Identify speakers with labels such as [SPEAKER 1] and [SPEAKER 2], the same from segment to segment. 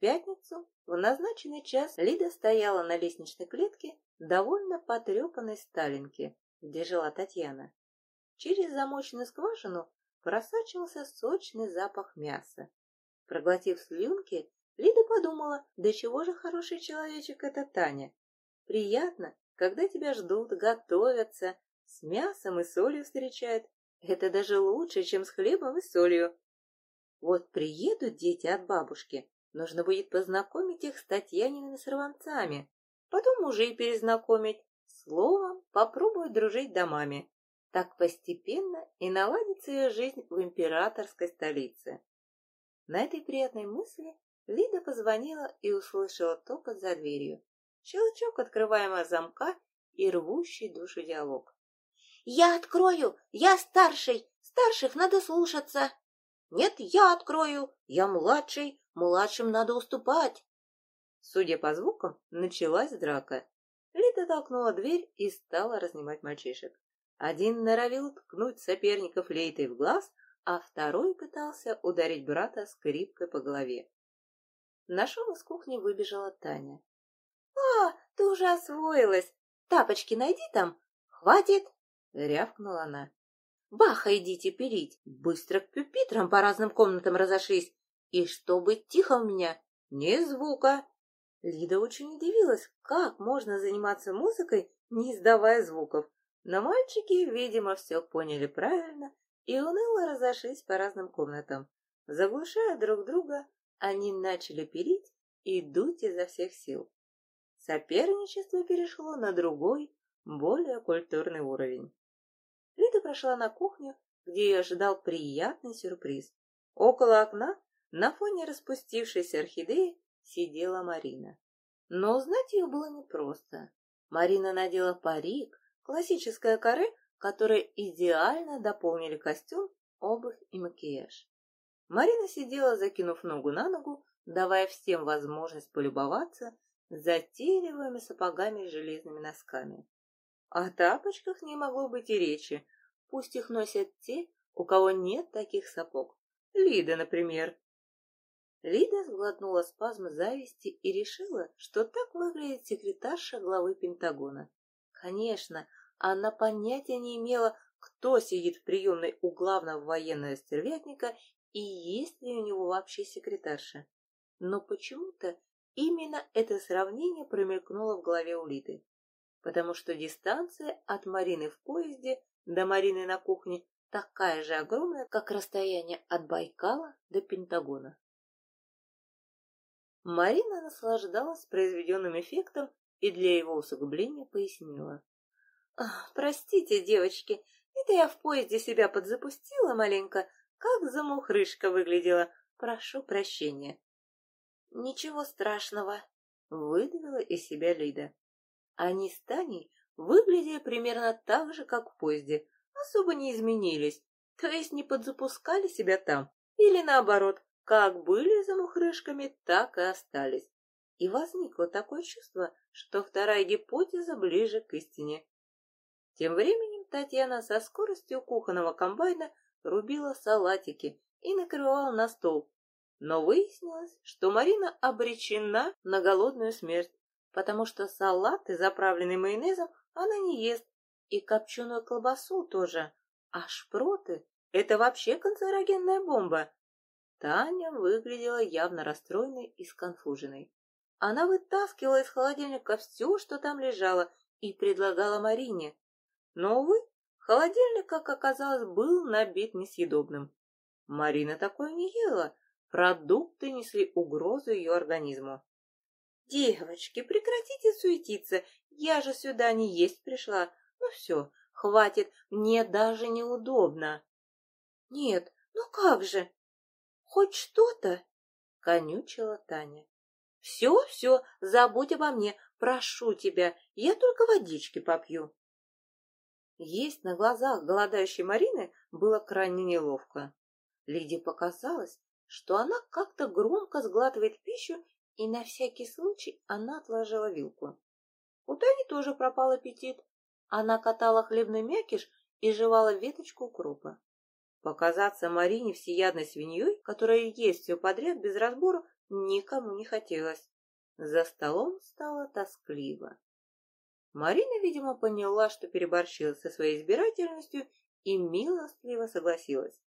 [SPEAKER 1] пятницу в назначенный час Лида стояла на лестничной клетке довольно потрепанной Сталинки, где жила Татьяна. Через замоченную скважину просачивался сочный запах мяса. Проглотив слюнки, Лида подумала, да чего же хороший человечек это Таня. Приятно, когда тебя ждут, готовятся, с мясом и солью встречают. Это даже лучше, чем с хлебом и солью. Вот приедут дети от бабушки, нужно будет познакомить их с Татьяниными сорванцами, потом уже и перезнакомить. Словом, попробовать дружить домами. Так постепенно и наладится ее жизнь в императорской столице. На этой приятной мысли Лида позвонила и услышала топот за дверью, щелчок открываемого замка и рвущий душу диалог.
[SPEAKER 2] «Я открою! Я старший! Старших надо слушаться!» «Нет, я открою! Я младший! Младшим надо уступать!»
[SPEAKER 1] Судя по звукам, началась драка. Лида толкнула дверь и стала разнимать мальчишек. Один норовил ткнуть соперников лейтой в глаз, а второй пытался ударить брата скрипкой по голове. На шум из кухни выбежала Таня.
[SPEAKER 2] «А, ты уже освоилась! Тапочки найди там! Хватит!»
[SPEAKER 1] — рявкнула она.
[SPEAKER 2] «Баха, идите перить! Быстро к пюпитрам по разным комнатам разошлись! И чтобы тихо у меня, ни звука!»
[SPEAKER 1] Лида очень удивилась, как можно заниматься музыкой, не издавая звуков. Но мальчики, видимо, все поняли правильно и уныло разошлись по разным комнатам. Заглушая друг друга, они начали пилить и дуть изо всех сил. Соперничество перешло на другой, более культурный уровень. Лида прошла на кухню, где ее ожидал приятный сюрприз. Около окна, на фоне распустившейся орхидеи, сидела Марина. Но узнать ее было непросто. Марина надела парик, классическое каре, которое идеально дополнили костюм, обувь и макияж. Марина сидела, закинув ногу на ногу, давая всем возможность полюбоваться затейливыми сапогами с железными носками. О тапочках не могло быть и речи, пусть их носят те, у кого нет таких сапог. Лида, например. Лида сглотнула спазм зависти и решила, что так выглядит секретарша главы Пентагона. Конечно, она понятия не имела, кто сидит в приемной у главного военного стервятника и есть ли у него вообще секретарша. Но почему-то именно это сравнение промелькнуло в голове Улиты, потому что дистанция от Марины в поезде до Марины на кухне такая же огромная, как расстояние от Байкала до Пентагона. Марина наслаждалась произведенным эффектом и для его усугубления пояснила. «Простите, девочки, это я в поезде себя подзапустила маленько, как замухрышка выглядела. Прошу прощения. Ничего страшного, выдавила из себя Лида. Они с Таней выглядели примерно так же, как в поезде, особо не изменились, то есть не подзапускали себя там, или наоборот, как были замухрышками, так и остались. И возникло такое чувство, что вторая гипотеза ближе к истине. Тем временем Татьяна со скоростью кухонного комбайна рубила салатики и накрывала на стол. Но выяснилось, что Марина обречена на голодную смерть, потому что салаты, заправленные майонезом, она не ест, и копченую колбасу тоже. А шпроты — это вообще канцерогенная бомба. Таня выглядела явно расстроенной и сконфуженной. Она вытаскивала из холодильника все, что там лежало, и предлагала Марине. Но, увы, Холодильник, как оказалось, был набит несъедобным. Марина такое не ела. Продукты несли угрозу ее организму. «Девочки, прекратите суетиться. Я же сюда не есть пришла. Ну все, хватит, мне даже неудобно». «Нет, ну как же? Хоть что-то?» — конючила Таня. «Все, все, забудь обо мне, прошу тебя, я только водички попью». Есть на глазах голодающей Марины было крайне неловко. Лиде показалось, что она как-то громко сглатывает пищу, и на всякий случай она отложила вилку. У Тани тоже пропал аппетит. Она катала хлебный мякиш и жевала веточку укропа. Показаться Марине всеядной свиньей, которая ест все подряд без разбора, никому не хотелось. За столом стало тоскливо. Марина, видимо, поняла, что переборщила со своей избирательностью и милостливо согласилась.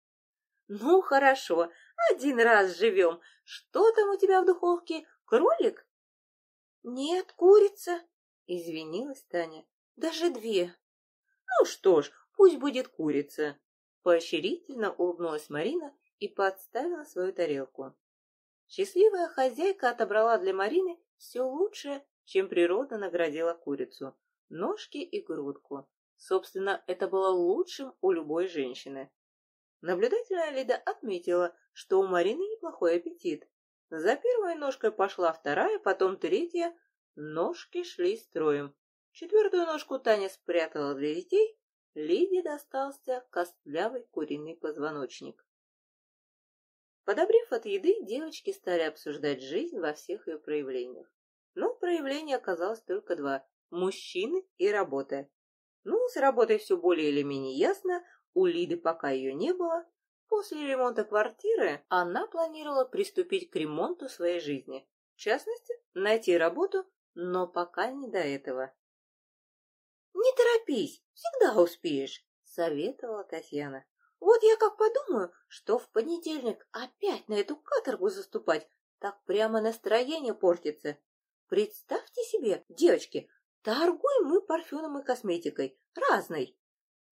[SPEAKER 1] «Ну, хорошо, один раз живем. Что там у тебя в духовке? Кролик?»
[SPEAKER 2] «Нет, курица», —
[SPEAKER 1] извинилась Таня. «Даже две». «Ну что ж, пусть будет курица». Поощрительно улыбнулась Марина и подставила свою тарелку. Счастливая хозяйка отобрала для Марины все лучшее, чем природа наградила курицу — ножки и грудку. Собственно, это было лучшим у любой женщины. Наблюдательная Лида отметила, что у Марины неплохой аппетит. За первой ножкой пошла вторая, потом третья. Ножки шли строем. Четвертую ножку Таня спрятала для детей. Лиде достался костлявый куриный позвоночник. Подобрев от еды, девочки стали обсуждать жизнь во всех ее проявлениях. Но проявлений оказалось только два – мужчины и работа. Ну, с работой все более или менее ясно, у Лиды пока ее не было. После ремонта квартиры она планировала приступить к ремонту своей жизни. В частности, найти работу, но пока не до этого.
[SPEAKER 2] «Не торопись, всегда успеешь», — советовала Татьяна. Вот я как подумаю, что в понедельник опять на эту каторгу заступать, так прямо настроение портится. Представьте себе, девочки, торгуем мы парфюмом и косметикой, разной.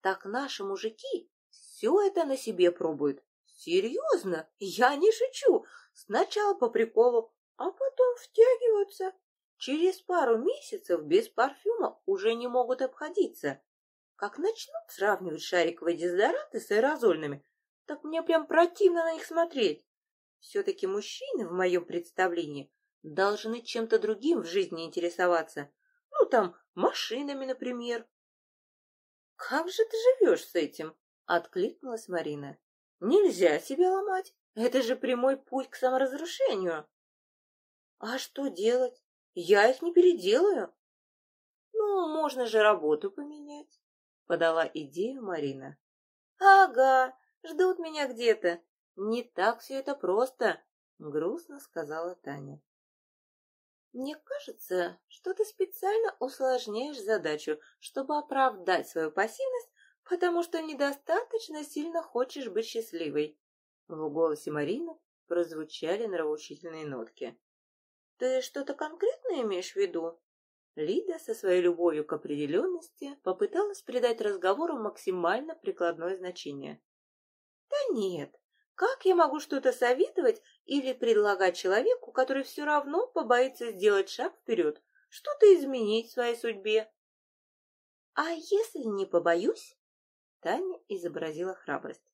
[SPEAKER 2] Так наши мужики все это на себе пробуют. Серьезно, я не шучу. Сначала по приколу, а потом втягиваются. Через пару месяцев без парфюма уже не могут обходиться. Как начнут сравнивать шариковые дезодоранты с аэрозольными, так мне прям противно на них смотреть. Все-таки мужчины, в моем представлении, должны чем-то другим в жизни интересоваться. Ну, там, машинами, например.
[SPEAKER 1] «Как же ты живешь с этим?» — откликнулась Марина. «Нельзя себя ломать. Это же прямой путь к саморазрушению».
[SPEAKER 2] «А что делать? Я их не переделаю».
[SPEAKER 1] «Ну, можно же работу поменять» подала идею Марина.
[SPEAKER 2] Ага, ждут меня где-то. Не так все это просто, грустно сказала Таня. Мне кажется, что ты специально усложняешь задачу, чтобы оправдать свою пассивность, потому что недостаточно сильно хочешь быть счастливой.
[SPEAKER 1] В голосе Марины прозвучали нравоучительные нотки.
[SPEAKER 2] Ты что-то конкретное имеешь в виду?
[SPEAKER 1] Лида со своей любовью к определенности попыталась придать разговору максимально прикладное значение.
[SPEAKER 2] «Да нет, как я могу что-то советовать или предлагать человеку, который все равно побоится сделать шаг вперед, что-то изменить в своей судьбе?» «А если не побоюсь?» Таня изобразила храбрость.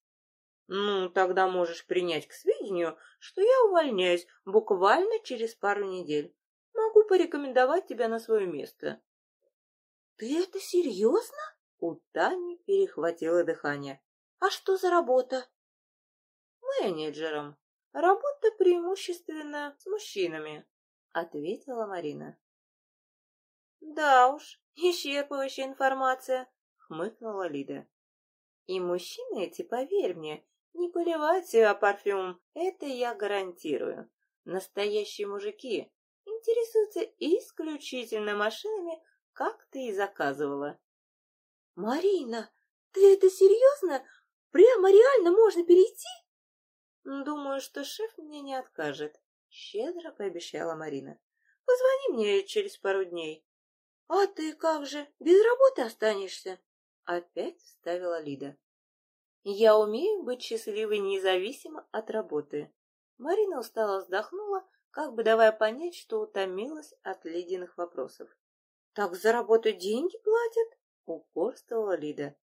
[SPEAKER 1] «Ну, тогда можешь принять к сведению, что я увольняюсь буквально через пару недель могу порекомендовать тебя на свое место.
[SPEAKER 2] — Ты это серьезно?
[SPEAKER 1] У Тани перехватило дыхание.
[SPEAKER 2] — А что за работа?
[SPEAKER 1] — Менеджером. Работа преимущественно с мужчинами, — ответила Марина.
[SPEAKER 2] — Да уж, исчерпывающая информация, — хмыкнула Лида.
[SPEAKER 1] — И мужчины эти, поверь мне, не поливают себя парфюмом, это я гарантирую. Настоящие мужики интересуются исключительно машинами, как ты и заказывала.
[SPEAKER 2] Марина, ты это серьезно? Прямо реально можно перейти?
[SPEAKER 1] Думаю, что шеф мне не откажет, щедро пообещала Марина. Позвони мне через пару дней.
[SPEAKER 2] А ты как же, без работы останешься?
[SPEAKER 1] Опять вставила Лида. Я умею быть счастливой независимо от работы. Марина устало вздохнула, как бы давая понять, что утомилась от Лидиных вопросов.
[SPEAKER 2] «Так за работу деньги платят?»
[SPEAKER 1] — упорствовала Лида.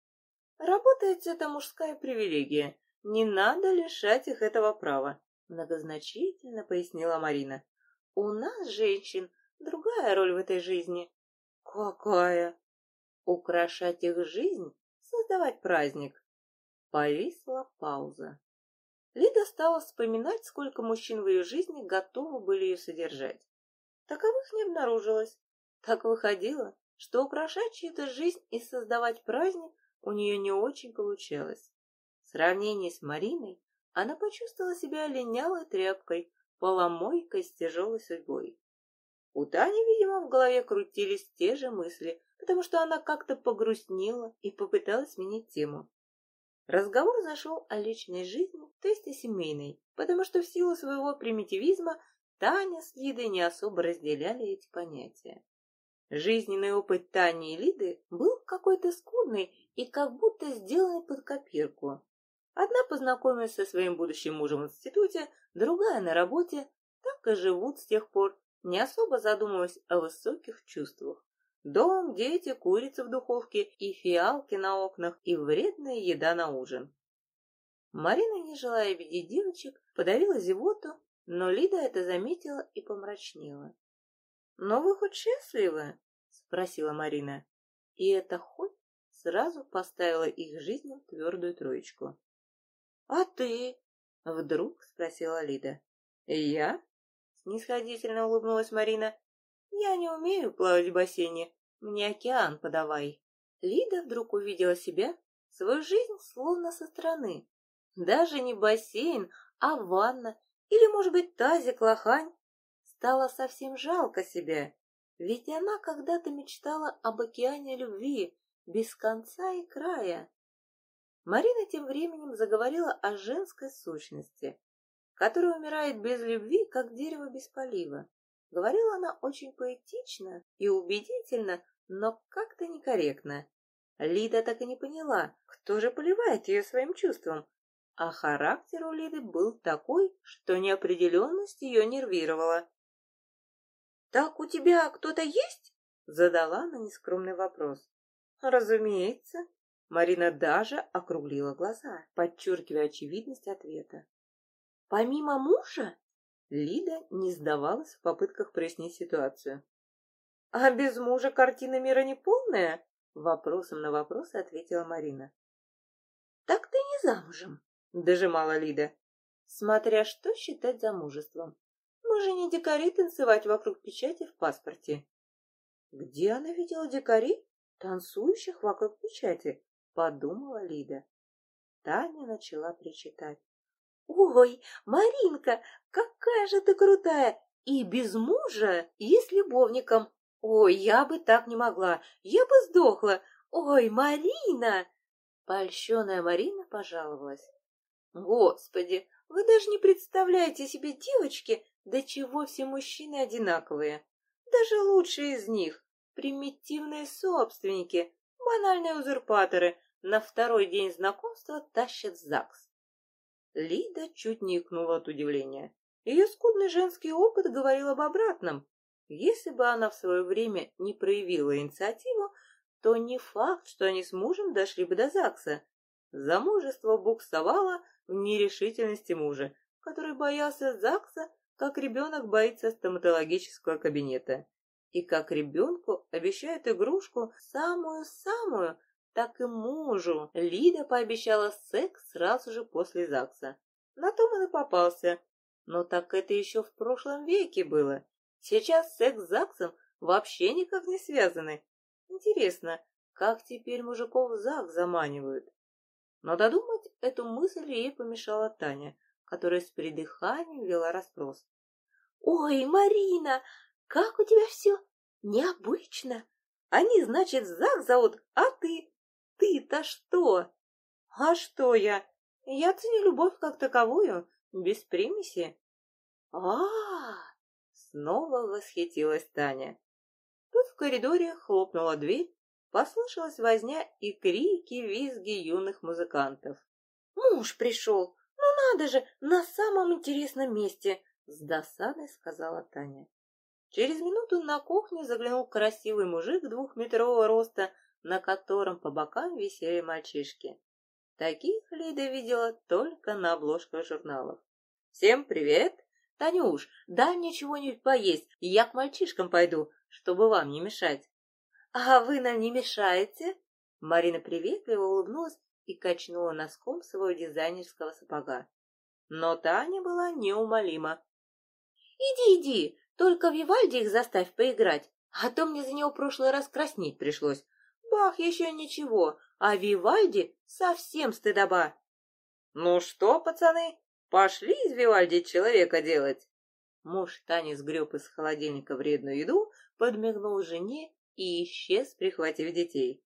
[SPEAKER 1] «Работать — это мужская привилегия. Не надо лишать их этого права», — многозначительно пояснила Марина. «У нас, женщин, другая роль в этой жизни».
[SPEAKER 2] «Какая?»
[SPEAKER 1] «Украшать их жизнь, создавать праздник». Повисла пауза. Лида стала вспоминать, сколько мужчин в ее жизни готовы были ее содержать. Таковых не обнаружилось. Так выходило, что украшать чью-то жизнь и создавать праздник у нее не очень получалось. В сравнении с Мариной она почувствовала себя линялой тряпкой, поломойкой с тяжелой судьбой. У Тани, видимо, в голове крутились те же мысли, потому что она как-то погрустнела и попыталась сменить тему. Разговор зашел о личной жизни, то есть о семейной, потому что в силу своего примитивизма Таня с Лидой не особо разделяли эти понятия. Жизненный опыт Тани и Лиды был какой-то скудный и как будто сделанный под копирку. Одна познакомилась со своим будущим мужем в институте, другая на работе, так и живут с тех пор, не особо задумываясь о высоких чувствах. Дом, дети, курица в духовке и фиалки на окнах, и вредная еда на ужин. Марина, не желая обидеть девочек, подавила зевоту, но Лида это заметила и помрачнела. «Но вы хоть счастливы?» — спросила Марина. И это «хоть» сразу поставила их жизнь в твердую троечку. «А ты?» — вдруг спросила Лида. «Я?» — снисходительно улыбнулась Марина. «Я не умею плавать в бассейне, мне океан подавай». Лида вдруг увидела себя, свою жизнь словно со стороны. Даже не бассейн, а ванна или, может быть, тазик, лохань. Стало совсем жалко себя, ведь она когда-то мечтала об океане любви, без конца и края. Марина тем временем заговорила о женской сущности, которая умирает без любви, как дерево без полива. Говорила она очень поэтично и убедительно, но как-то некорректно. Лида так и не поняла, кто же поливает ее своим чувством. А характер у Лиды был такой, что неопределенность ее нервировала. «Так у тебя кто-то есть?» — задала она нескромный вопрос. «Разумеется». Марина даже округлила глаза, подчеркивая очевидность ответа. «Помимо мужа?» Лида не сдавалась в попытках прояснить ситуацию. «А без мужа картина мира не полная?» Вопросом на вопрос ответила Марина. «Так ты не замужем?» Дожимала Лида. «Смотря что считать замужеством. Мы же не дикари танцевать вокруг печати в паспорте». «Где она видела дикари, танцующих вокруг печати?» Подумала Лида. Таня начала причитать. «Ой, Маринка, какая же ты крутая! И без мужа, и с любовником! Ой, я бы так не могла, я бы сдохла! Ой, Марина!» Польщенная Марина пожаловалась. «Господи, вы даже не представляете себе, девочки, до чего все мужчины одинаковые. Даже лучшие из них, примитивные собственники, банальные узурпаторы, на второй день знакомства тащат ЗАГС. Лида чуть не икнула от удивления. Ее скудный женский опыт говорил об обратном. Если бы она в свое время не проявила инициативу, то не факт, что они с мужем дошли бы до ЗАГСа. Замужество буксовало в нерешительности мужа, который боялся ЗАГСа, как ребенок боится стоматологического кабинета. И как ребенку обещают игрушку самую-самую, так и мужу. Лида пообещала секс сразу же после ЗАГСа. На том он и попался. Но так это еще в прошлом веке было. Сейчас секс с ЗАГСом вообще никак не связаны. Интересно, как теперь мужиков в ЗАГС заманивают? Но додумать эту мысль ей помешала Таня, которая с придыханием вела расспрос. «Ой, Марина, как у тебя все необычно! Они, значит, ЗАГС зовут, а ты ты-то что? А что я? Я ценю любовь как таковую, без примеси. А, -а, снова восхитилась Таня. Тут в коридоре хлопнула дверь, послышалась возня и крики, визги юных музыкантов. Муж пришел, ну надо же, на самом интересном месте, с досадой сказала Таня. Через минуту на кухню заглянул красивый мужик двухметрового роста на котором по бокам висели мальчишки. Таких Лида видела только на обложках журналов. «Всем привет! Танюш, дай мне чего-нибудь поесть, я к мальчишкам пойду, чтобы вам не мешать». «А вы нам не мешаете?» Марина приветливо улыбнулась и качнула носком своего дизайнерского сапога. Но Таня была неумолима. «Иди, иди, только Вивальди их заставь поиграть, а то мне за него прошлый раз краснеть пришлось. Бах еще ничего, а Вивальди совсем стыдоба. Ну что, пацаны, пошли из Вивальди человека делать? Муж Тани сгреб из холодильника вредную еду, подмигнул жене и исчез, прихватив детей.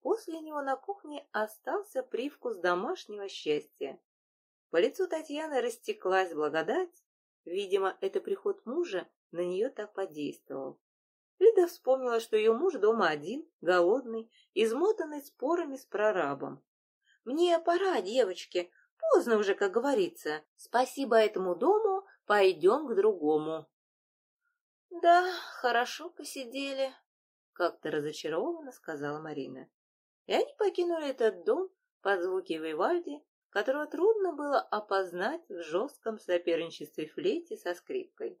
[SPEAKER 1] После него на кухне остался привкус домашнего счастья. По лицу Татьяны растеклась благодать. Видимо, это приход мужа на нее так подействовал. Лида вспомнила, что ее муж дома один, голодный, измотанный спорами с прорабом. «Мне пора, девочки, поздно уже, как говорится. Спасибо этому дому, пойдем к другому». «Да, хорошо посидели», — как-то разочарованно сказала Марина. И они покинули этот дом под звуки Вивальди, которого трудно было опознать в жестком соперничестве флейте со скрипкой.